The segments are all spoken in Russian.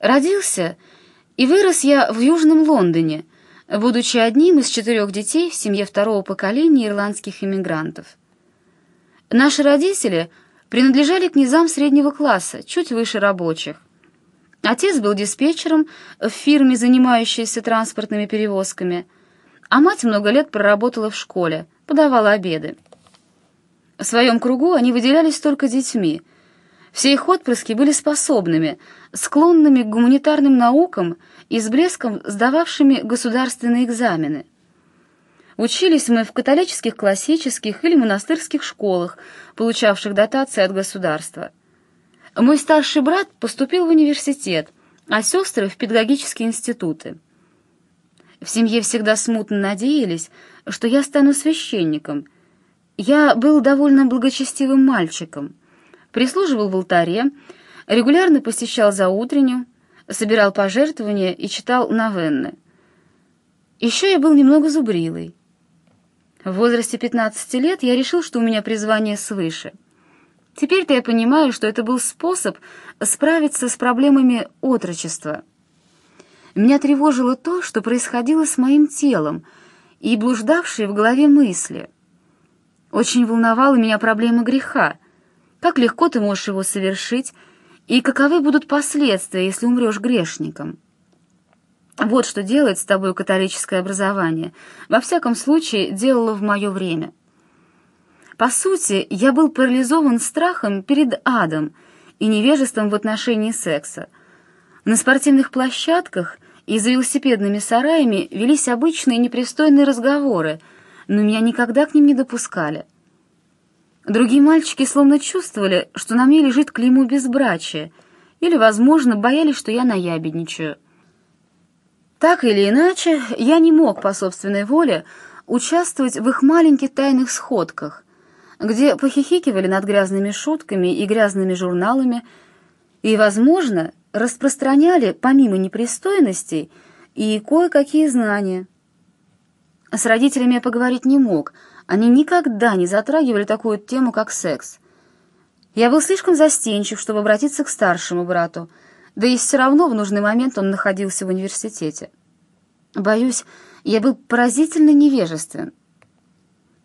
Родился и вырос я в Южном Лондоне, будучи одним из четырех детей в семье второго поколения ирландских иммигрантов. Наши родители принадлежали к низам среднего класса, чуть выше рабочих. Отец был диспетчером в фирме, занимающейся транспортными перевозками, а мать много лет проработала в школе, подавала обеды. В своем кругу они выделялись только детьми. Все их отпрыски были способными, склонными к гуманитарным наукам и с блеском сдававшими государственные экзамены. Учились мы в католических классических или монастырских школах, получавших дотации от государства. Мой старший брат поступил в университет, а сестры — в педагогические институты. В семье всегда смутно надеялись, что я стану священником. Я был довольно благочестивым мальчиком, прислуживал в алтаре, регулярно посещал заутреннюю, собирал пожертвования и читал новенны. Еще я был немного зубрилой. В возрасте 15 лет я решил, что у меня призвание свыше — Теперь-то я понимаю, что это был способ справиться с проблемами отрочества. Меня тревожило то, что происходило с моим телом, и блуждавшие в голове мысли. Очень волновала меня проблема греха. Как легко ты можешь его совершить, и каковы будут последствия, если умрешь грешником? Вот что делает с тобой католическое образование. Во всяком случае, делало в мое время. По сути, я был парализован страхом перед адом и невежеством в отношении секса. На спортивных площадках и за велосипедными сараями велись обычные непристойные разговоры, но меня никогда к ним не допускали. Другие мальчики словно чувствовали, что на мне лежит клеймо безбрачия, или, возможно, боялись, что я наябедничаю. Так или иначе, я не мог по собственной воле участвовать в их маленьких тайных сходках, где похихикивали над грязными шутками и грязными журналами, и, возможно, распространяли, помимо непристойностей, и кое-какие знания. С родителями я поговорить не мог, они никогда не затрагивали такую тему, как секс. Я был слишком застенчив, чтобы обратиться к старшему брату, да и все равно в нужный момент он находился в университете. Боюсь, я был поразительно невежествен.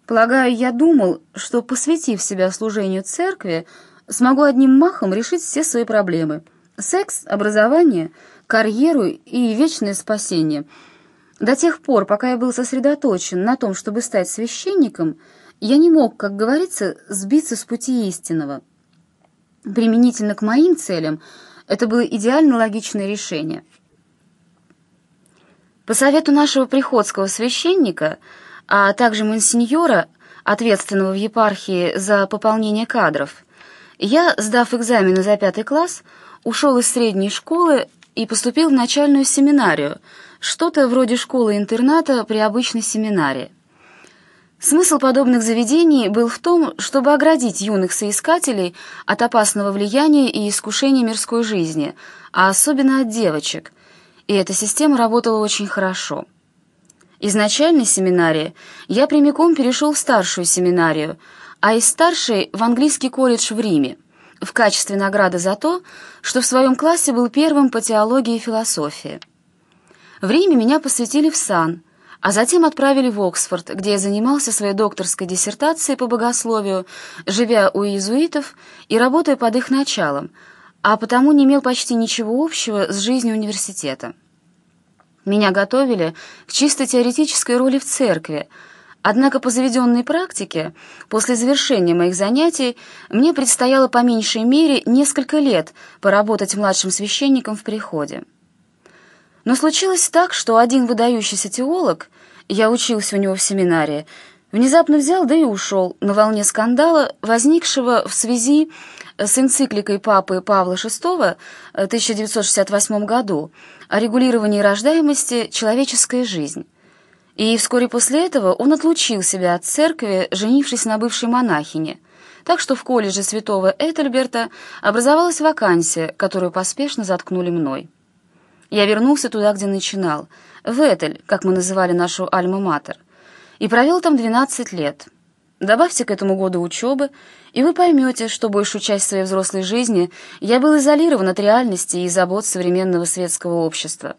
Полагаю, я думал, что, посвятив себя служению церкви, смогу одним махом решить все свои проблемы. Секс, образование, карьеру и вечное спасение. До тех пор, пока я был сосредоточен на том, чтобы стать священником, я не мог, как говорится, сбиться с пути истинного. Применительно к моим целям это было идеально логичное решение. По совету нашего приходского священника – а также монсеньора, ответственного в епархии за пополнение кадров, я, сдав экзамены за пятый класс, ушел из средней школы и поступил в начальную семинарию, что-то вроде школы-интерната при обычной семинарии. Смысл подобных заведений был в том, чтобы оградить юных соискателей от опасного влияния и искушения мирской жизни, а особенно от девочек, и эта система работала очень хорошо. Из начальной семинарии я прямиком перешел в старшую семинарию, а из старшей в английский колледж в Риме, в качестве награды за то, что в своем классе был первым по теологии и философии. В Риме меня посвятили в сан, а затем отправили в Оксфорд, где я занимался своей докторской диссертацией по богословию, живя у иезуитов и работая под их началом, а потому не имел почти ничего общего с жизнью университета. Меня готовили к чисто теоретической роли в церкви, однако по заведенной практике, после завершения моих занятий, мне предстояло по меньшей мере несколько лет поработать младшим священником в приходе. Но случилось так, что один выдающийся теолог, я учился у него в семинарии, внезапно взял, да и ушел на волне скандала, возникшего в связи с энцикликой Папы Павла VI в 1968 году о регулировании рождаемости «Человеческая жизнь». И вскоре после этого он отлучил себя от церкви, женившись на бывшей монахине, так что в колледже святого Этельберта образовалась вакансия, которую поспешно заткнули мной. Я вернулся туда, где начинал, в Этель, как мы называли нашу альма-матер, и провел там 12 лет. Добавьте к этому году учебы, и вы поймете, что большую часть своей взрослой жизни я был изолирован от реальности и забот современного светского общества.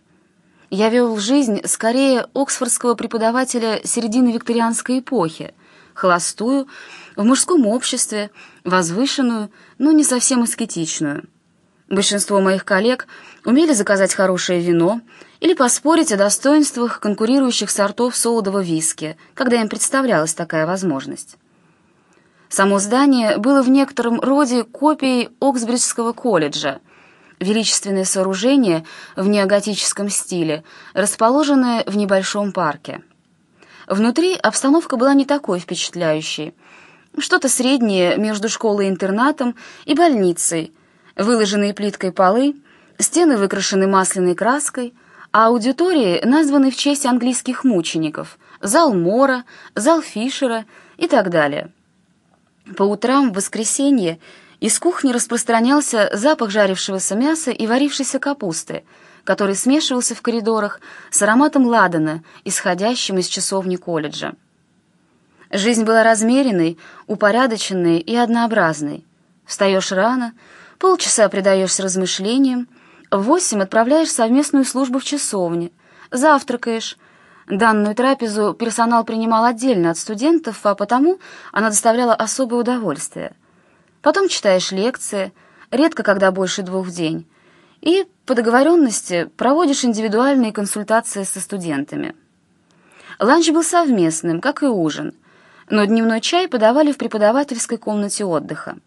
Я вел жизнь скорее оксфордского преподавателя середины викторианской эпохи, холостую, в мужском обществе, возвышенную, но не совсем аскетичную. Большинство моих коллег умели заказать хорошее вино или поспорить о достоинствах конкурирующих сортов солодого виски, когда им представлялась такая возможность. Само здание было в некотором роде копией Оксбриджского колледжа, величественное сооружение в неоготическом стиле, расположенное в небольшом парке. Внутри обстановка была не такой впечатляющей. Что-то среднее между школой-интернатом и больницей – Выложенные плиткой полы, стены выкрашены масляной краской, а аудитории названы в честь английских мучеников, зал Мора, зал Фишера и так далее. По утрам в воскресенье из кухни распространялся запах жарившегося мяса и варившейся капусты, который смешивался в коридорах с ароматом ладана, исходящим из часовни колледжа. Жизнь была размеренной, упорядоченной и однообразной. Встаешь рано, Полчаса предаешься размышлениям, в восемь отправляешь совместную службу в часовне, завтракаешь. Данную трапезу персонал принимал отдельно от студентов, а потому она доставляла особое удовольствие. Потом читаешь лекции, редко когда больше двух в день, и по договоренности проводишь индивидуальные консультации со студентами. Ланч был совместным, как и ужин, но дневной чай подавали в преподавательской комнате отдыха.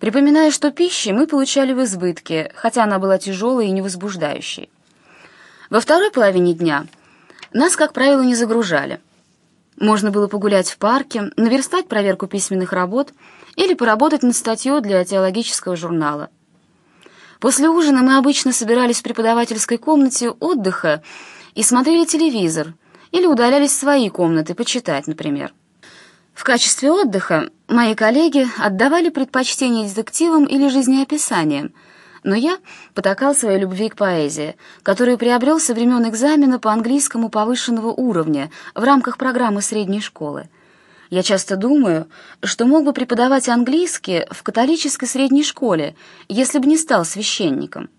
Припоминая, что пищи мы получали в избытке, хотя она была тяжелой и невозбуждающей. Во второй половине дня нас, как правило, не загружали. Можно было погулять в парке, наверстать проверку письменных работ или поработать над статьей для теологического журнала. После ужина мы обычно собирались в преподавательской комнате отдыха и смотрели телевизор или удалялись в свои комнаты почитать, например. В качестве отдыха мои коллеги отдавали предпочтение детективам или жизнеописаниям, но я потакал своей любви к поэзии, которую приобрел со времен экзамена по английскому повышенного уровня в рамках программы средней школы. Я часто думаю, что мог бы преподавать английский в католической средней школе, если бы не стал священником.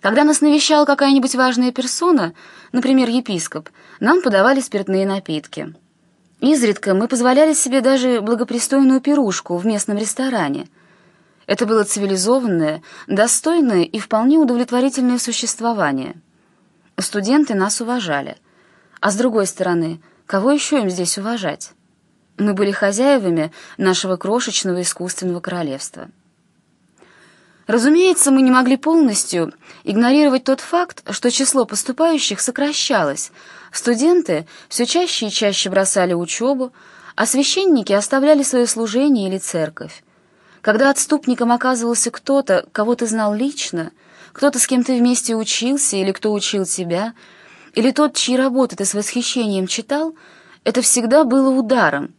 Когда нас навещала какая-нибудь важная персона, например, епископ, нам подавали спиртные напитки — Изредка мы позволяли себе даже благопристойную пирушку в местном ресторане. Это было цивилизованное, достойное и вполне удовлетворительное существование. Студенты нас уважали. А с другой стороны, кого еще им здесь уважать? Мы были хозяевами нашего крошечного искусственного королевства. Разумеется, мы не могли полностью игнорировать тот факт, что число поступающих сокращалось. Студенты все чаще и чаще бросали учебу, а священники оставляли свое служение или церковь. Когда отступником оказывался кто-то, кого ты знал лично, кто-то, с кем ты вместе учился или кто учил тебя, или тот, чьи работы ты с восхищением читал, это всегда было ударом.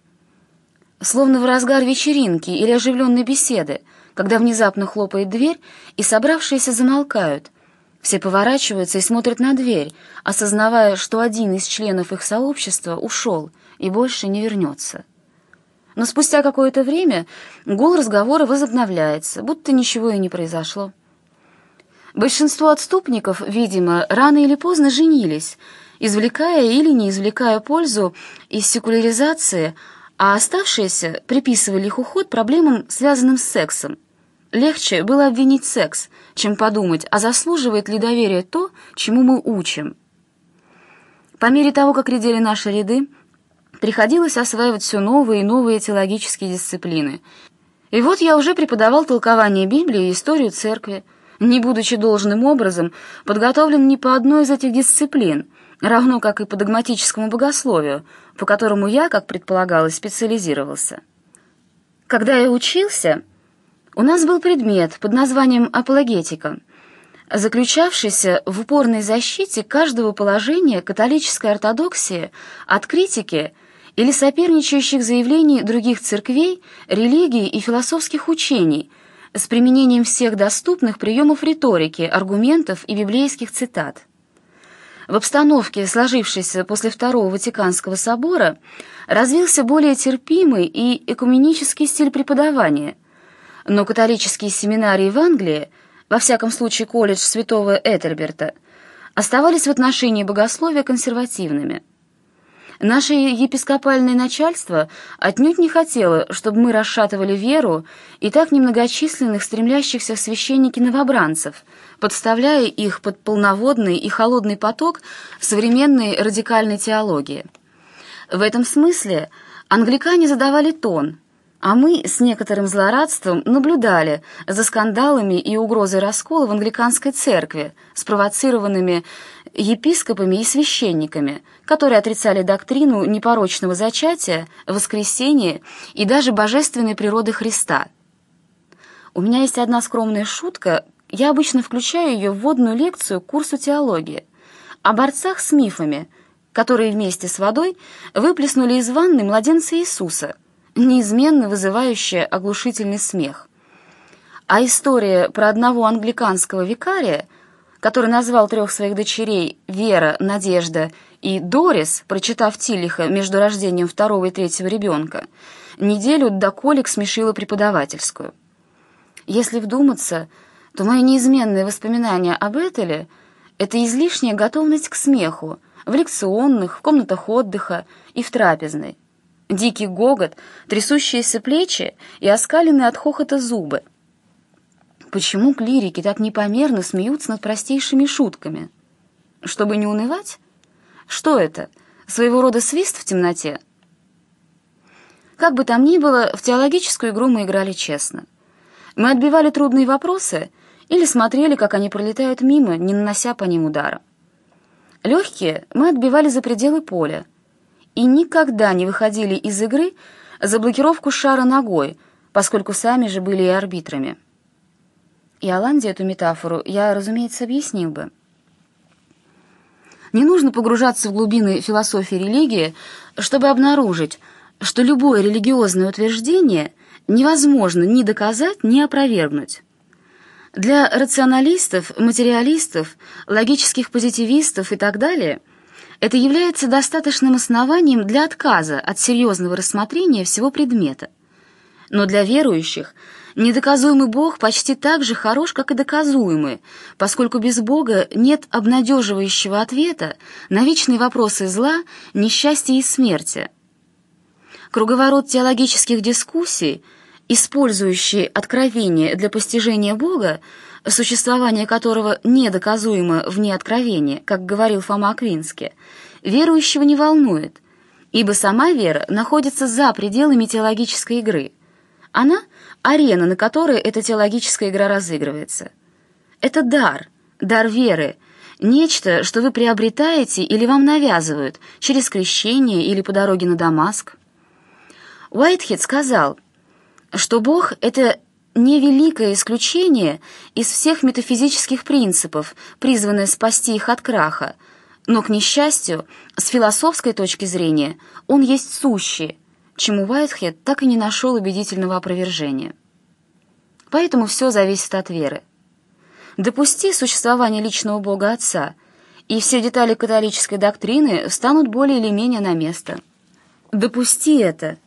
Словно в разгар вечеринки или оживленной беседы — когда внезапно хлопает дверь, и собравшиеся замолкают. Все поворачиваются и смотрят на дверь, осознавая, что один из членов их сообщества ушел и больше не вернется. Но спустя какое-то время гул разговора возобновляется, будто ничего и не произошло. Большинство отступников, видимо, рано или поздно женились, извлекая или не извлекая пользу из секуляризации, а оставшиеся приписывали их уход проблемам, связанным с сексом, Легче было обвинить секс, чем подумать, а заслуживает ли доверия то, чему мы учим. По мере того, как редели наши ряды, приходилось осваивать все новые и новые теологические дисциплины. И вот я уже преподавал толкование Библии и историю церкви, не будучи должным образом подготовлен ни по одной из этих дисциплин, равно как и по догматическому богословию, по которому я, как предполагалось, специализировался. Когда я учился... У нас был предмет под названием «апологетика», заключавшийся в упорной защите каждого положения католической ортодоксии от критики или соперничающих заявлений других церквей, религий и философских учений с применением всех доступных приемов риторики, аргументов и библейских цитат. в обстановке, сложившейся после Второго Ватиканского собора, развился более терпимый и экуменический стиль преподавания, но католические семинарии в Англии, во всяком случае колледж святого Этельберта, оставались в отношении богословия консервативными. Наше епископальное начальство отнюдь не хотело, чтобы мы расшатывали веру и так немногочисленных стремящихся священники новобранцев, подставляя их под полноводный и холодный поток современной радикальной теологии. В этом смысле англикане задавали тон, а мы с некоторым злорадством наблюдали за скандалами и угрозой раскола в англиканской церкви, спровоцированными епископами и священниками, которые отрицали доктрину непорочного зачатия, воскресения и даже божественной природы Христа. У меня есть одна скромная шутка, я обычно включаю ее в вводную лекцию к курсу теологии, о борцах с мифами, которые вместе с водой выплеснули из ванны младенца Иисуса, неизменно вызывающая оглушительный смех. А история про одного англиканского викария – который назвал трех своих дочерей Вера, Надежда и Дорис, прочитав Тилиха между рождением второго и третьего ребенка, неделю до колик смешила преподавательскую. Если вдуматься, то мои неизменные воспоминания об Этеле — это излишняя готовность к смеху в лекционных, в комнатах отдыха и в трапезной. Дикий гогот, трясущиеся плечи и оскаленные от хохота зубы — Почему клирики так непомерно смеются над простейшими шутками? Чтобы не унывать? Что это? Своего рода свист в темноте? Как бы там ни было, в теологическую игру мы играли честно. Мы отбивали трудные вопросы или смотрели, как они пролетают мимо, не нанося по ним удара. Легкие мы отбивали за пределы поля и никогда не выходили из игры за блокировку шара ногой, поскольку сами же были и арбитрами. Иоланде эту метафору я, разумеется, объяснил бы. Не нужно погружаться в глубины философии религии, чтобы обнаружить, что любое религиозное утверждение невозможно ни доказать, ни опровергнуть. Для рационалистов, материалистов, логических позитивистов и так далее это является достаточным основанием для отказа от серьезного рассмотрения всего предмета. Но для верующих – Недоказуемый Бог почти так же хорош, как и доказуемый, поскольку без Бога нет обнадеживающего ответа на вечные вопросы зла, несчастья и смерти. Круговорот теологических дискуссий, использующий откровение для постижения Бога, существование которого недоказуемо вне откровения, как говорил Фома Аквинский, верующего не волнует, ибо сама вера находится за пределами теологической игры. Она — арена, на которой эта теологическая игра разыгрывается. Это дар, дар веры, нечто, что вы приобретаете или вам навязывают через крещение или по дороге на Дамаск. Уайтхед сказал, что Бог — это не великое исключение из всех метафизических принципов, призванное спасти их от краха, но, к несчастью, с философской точки зрения, он есть сущий, чему Уайтхед так и не нашел убедительного опровержения. Поэтому все зависит от веры. Допусти существование личного Бога Отца, и все детали католической доктрины станут более или менее на место. Допусти это,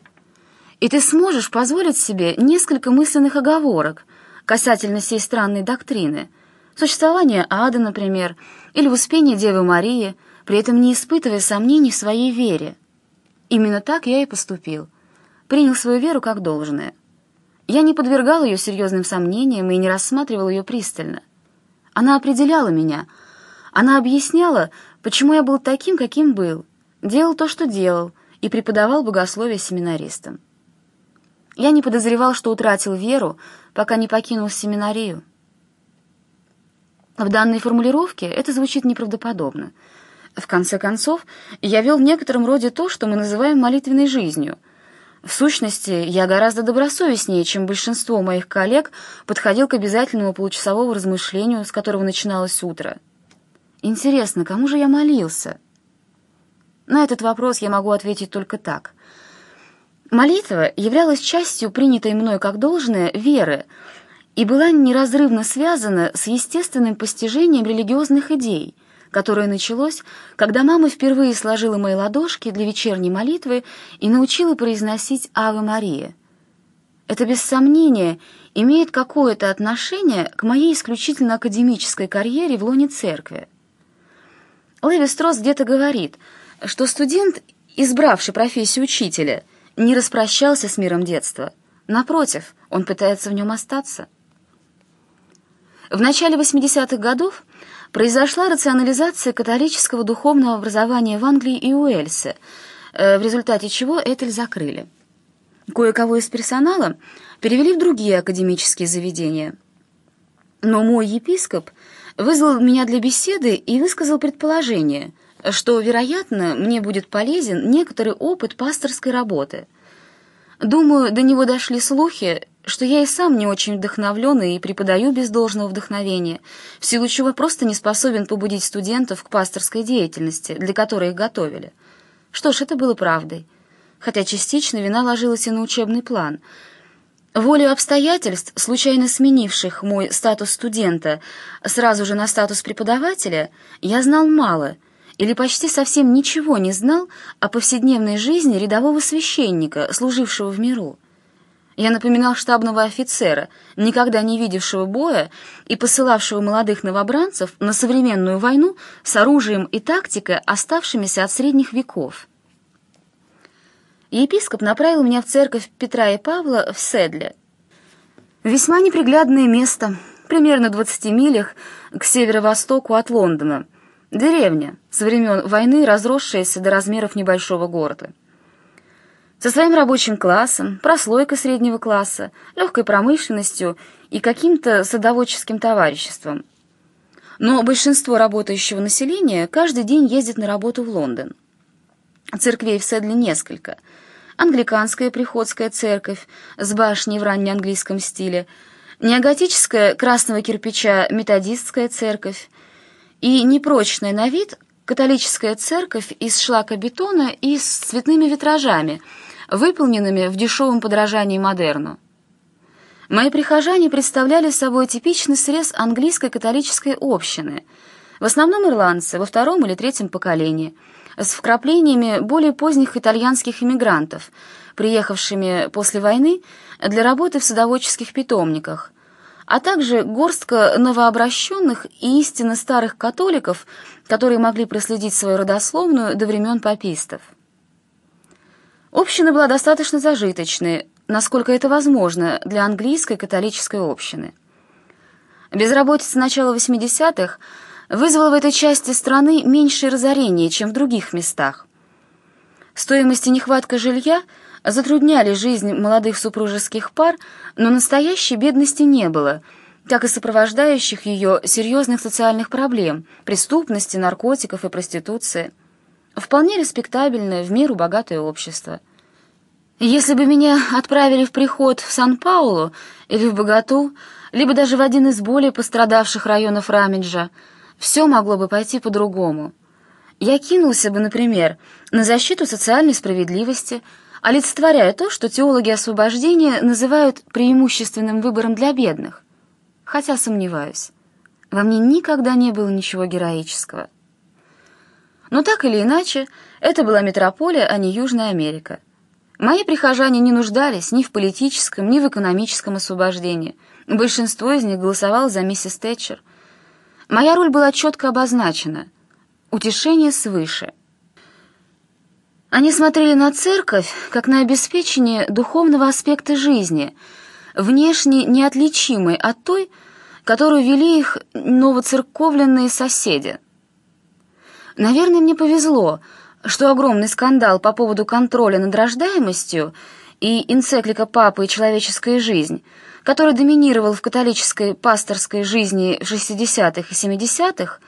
и ты сможешь позволить себе несколько мысленных оговорок касательно сей странной доктрины, существования ада, например, или Успения Девы Марии, при этом не испытывая сомнений в своей вере. Именно так я и поступил. Принял свою веру как должное. Я не подвергал ее серьезным сомнениям и не рассматривал ее пристально. Она определяла меня. Она объясняла, почему я был таким, каким был, делал то, что делал, и преподавал богословие семинаристам. Я не подозревал, что утратил веру, пока не покинул семинарию. В данной формулировке это звучит неправдоподобно — в конце концов, я вел в некотором роде то, что мы называем молитвенной жизнью. В сущности, я гораздо добросовестнее, чем большинство моих коллег, подходил к обязательному получасовому размышлению, с которого начиналось утро. Интересно, кому же я молился? На этот вопрос я могу ответить только так. Молитва являлась частью принятой мной как должное веры и была неразрывно связана с естественным постижением религиозных идей — которое началось, когда мама впервые сложила мои ладошки для вечерней молитвы и научила произносить «Ave Мария». Это, без сомнения, имеет какое-то отношение к моей исключительно академической карьере в лоне церкви. Леви Строс где-то говорит, что студент, избравший профессию учителя, не распрощался с миром детства. Напротив, он пытается в нем остаться. В начале 80-х годов произошла рационализация католического духовного образования в Англии и Уэльсе, э, в результате чего Этель закрыли. Кое-кого из персонала перевели в другие академические заведения. Но мой епископ вызвал меня для беседы и высказал предположение, что, вероятно, мне будет полезен некоторый опыт пасторской работы. Думаю, до него дошли слухи, что я и сам не очень вдохновлен и преподаю без должного вдохновения, в силу чего просто не способен побудить студентов к пасторской деятельности, для которой их готовили. Что ж, это было правдой хотя частично вина ложилась и на учебный план. Волю обстоятельств, случайно сменивших мой статус студента сразу же на статус преподавателя, я знал мало или почти совсем ничего не знал о повседневной жизни рядового священника, служившего в миру. Я напоминал штабного офицера, никогда не видевшего боя и посылавшего молодых новобранцев на современную войну с оружием и тактикой, оставшимися от средних веков епископ направил меня в церковь Петра и Павла в Седле. Весьма неприглядное место, примерно в 20 милях к северо-востоку от Лондона. Деревня, со времен войны разросшаяся до размеров небольшого города. Со своим рабочим классом, прослойкой среднего класса, легкой промышленностью и каким-то садоводческим товариществом. Но большинство работающего населения каждый день ездит на работу в Лондон. Церквей в Седле несколько. Англиканская приходская церковь с башней в раннеанглийском стиле, неоготическая красного кирпича методистская церковь и непрочная на вид католическая церковь из шлакобетона и с цветными витражами, выполненными в дешевом подражании модерну. Мои прихожане представляли собой типичный срез английской католической общины, в основном ирландцы во втором или третьем поколении – с вкраплениями более поздних итальянских иммигрантов, приехавшими после войны для работы в садоводческих питомниках, а также горстка новообращенных и истинно старых католиков, которые могли проследить свою родословную до времен папистов. Община была достаточно зажиточной, насколько это возможно для английской католической общины. Безработица начала 80-х – вызвало в этой части страны меньшее разорение, чем в других местах. Стоимость и нехватка жилья затрудняли жизнь молодых супружеских пар, но настоящей бедности не было, как и сопровождающих ее серьезных социальных проблем, преступности, наркотиков и проституции. Вполне респектабельное, в меру богатое общество. Если бы меня отправили в приход в Сан-Паулу или в Богату, либо даже в один из более пострадавших районов Рамиджа, все могло бы пойти по-другому. Я кинулся бы, например, на защиту социальной справедливости, олицетворяя то, что теологи освобождения называют преимущественным выбором для бедных. Хотя сомневаюсь. Во мне никогда не было ничего героического. Но так или иначе, это была метрополия, а не Южная Америка. Мои прихожане не нуждались ни в политическом, ни в экономическом освобождении. Большинство из них голосовало за миссис Тэтчер, Моя роль была четко обозначена — утешение свыше. Они смотрели на церковь как на обеспечение духовного аспекта жизни, внешне неотличимой от той, которую вели их новоцерковленные соседи. Наверное, мне повезло, что огромный скандал по поводу контроля над рождаемостью и энциклика «Папы и человеческая жизнь» который доминировал в католической пасторской жизни 60-х и 70-х,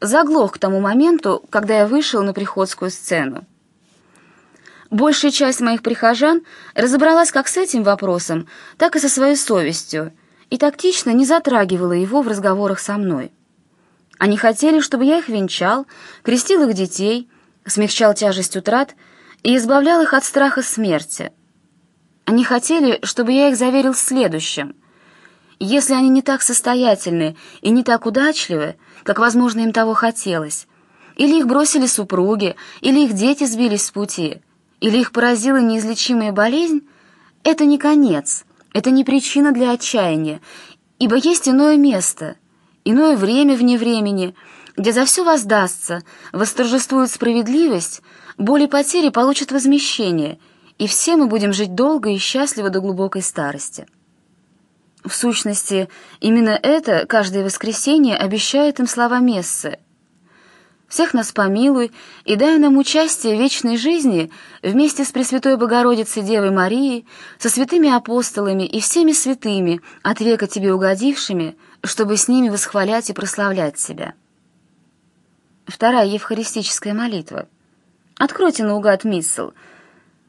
заглох к тому моменту, когда я вышел на приходскую сцену. Большая часть моих прихожан разобралась как с этим вопросом, так и со своей совестью, и тактично не затрагивала его в разговорах со мной. Они хотели, чтобы я их венчал, крестил их детей, смягчал тяжесть утрат и избавлял их от страха смерти — они хотели, чтобы я их заверил в следующем. Если они не так состоятельны и не так удачливы, как, возможно, им того хотелось, или их бросили супруги, или их дети сбились с пути, или их поразила неизлечимая болезнь, это не конец, это не причина для отчаяния, ибо есть иное место, иное время вне времени, где за все воздастся, восторжествует справедливость, боли потери получат возмещение, и все мы будем жить долго и счастливо до глубокой старости. В сущности, именно это каждое воскресенье обещает им слова Мессы. «Всех нас помилуй и дай нам участие в вечной жизни вместе с Пресвятой Богородицей Девой Марией, со святыми апостолами и всеми святыми, от века Тебе угодившими, чтобы с ними восхвалять и прославлять Тебя». Вторая евхаристическая молитва. Откройте наугад миссал.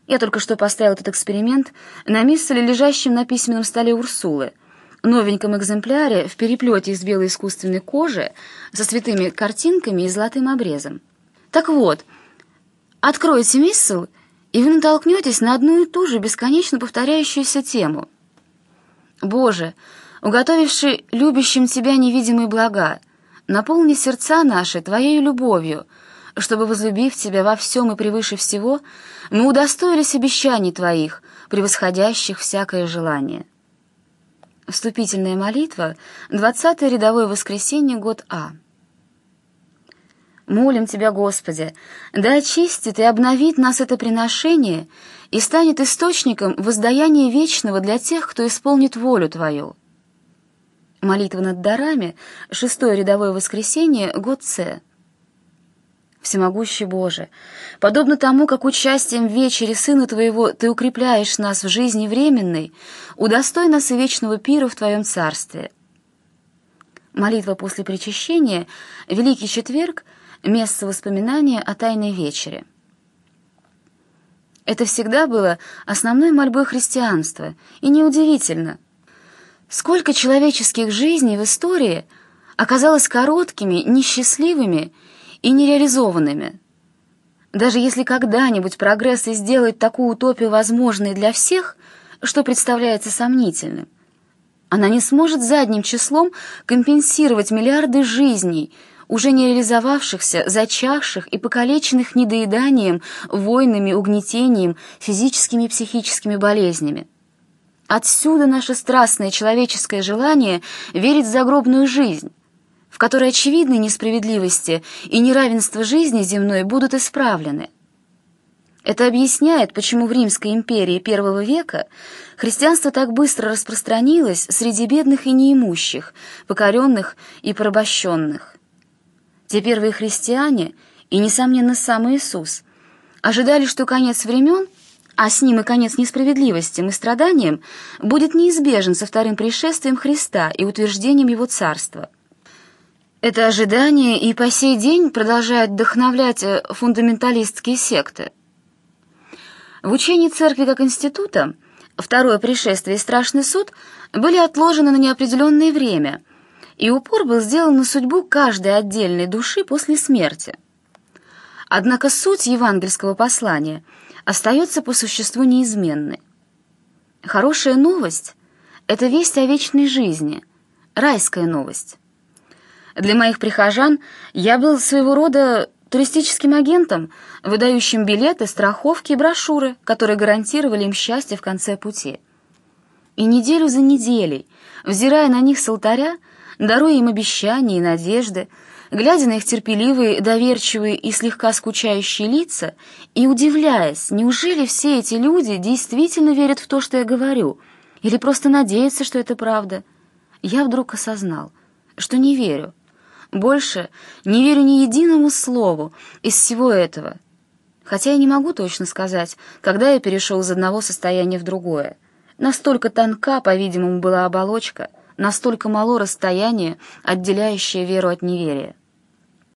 Я только что поставил этот эксперимент на миссале, лежащем на письменном столе Урсулы — новеньком экземпляре в переплете из белой искусственной кожи со святыми картинками и золотым обрезом. Так вот, откройте миссл, и вы натолкнетесь на одну и ту же бесконечно повторяющуюся тему. Боже, уготовивший любящим Тебя невидимые блага, наполни сердца наши Твоей любовью, чтобы, возлюбив Тебя во всем и превыше всего, мы удостоились обещаний Твоих, превосходящих всякое желание. Вступительная молитва, 20 рядовое воскресенье, год А. Молим Тебя, Господи, да очистит и обновит нас это приношение и станет источником воздаяния вечного для тех, кто исполнит волю Твою. Молитва над дарами, шестое рядовое воскресенье, год С. Всемогущий Боже, подобно тому, как участием в вечере Сына Твоего Ты укрепляешь нас в жизни временной, удостой нас и вечного пира в Твоем Царстве. Молитва после причащения, Великий Четверг, место воспоминания о Тайной Вечере. Это всегда было основной мольбой христианства, и неудивительно. Сколько человеческих жизней в истории оказалось короткими, несчастливыми и нереализованными. Даже если когда-нибудь прогресс и сделает такую утопию возможной для всех, что представляется сомнительным, она не сможет задним числом компенсировать миллиарды жизней, уже не реализовавшихся, зачахших и покалеченных недоеданием, войнами, угнетением, физическими и психическими болезнями. Отсюда наше страстное человеческое желание верить в загробную жизнь, в которой очевидные несправедливости и неравенство жизни земной будут исправлены. Это объясняет, почему в Римской империи первого века христианство так быстро распространилось среди бедных и неимущих, покоренных и порабощенных. Те первые христиане, и, несомненно, сам Иисус, ожидали, что конец времен, а с ним и конец несправедливостям и страданиям, будет неизбежен со вторым пришествием Христа и утверждением Его Царства – это ожидание и по сей день продолжает вдохновлять э, фундаменталистские секты. В учении церкви как института второе пришествие и страшный суд были отложены на неопределенное время, и упор был сделан на судьбу каждой отдельной души после смерти. Однако суть евангельского послания остается по существу неизменной. Хорошая новость — это весть о вечной жизни, райская новость. Для моих прихожан я был своего рода туристическим агентом, выдающим билеты, страховки и брошюры, которые гарантировали им счастье в конце пути. И неделю за неделей, взирая на них с алтаря, даруя им обещания и надежды, глядя на их терпеливые, доверчивые и слегка скучающие лица и удивляясь, неужели все эти люди действительно верят в то, что я говорю, или просто надеются, что это правда, я вдруг осознал, что не верю. Больше не верю ни единому слову из всего этого. Хотя я не могу точно сказать, когда я перешел из одного состояния в другое. Настолько тонка, по-видимому, была оболочка, настолько мало расстояние, отделяющее веру от неверия.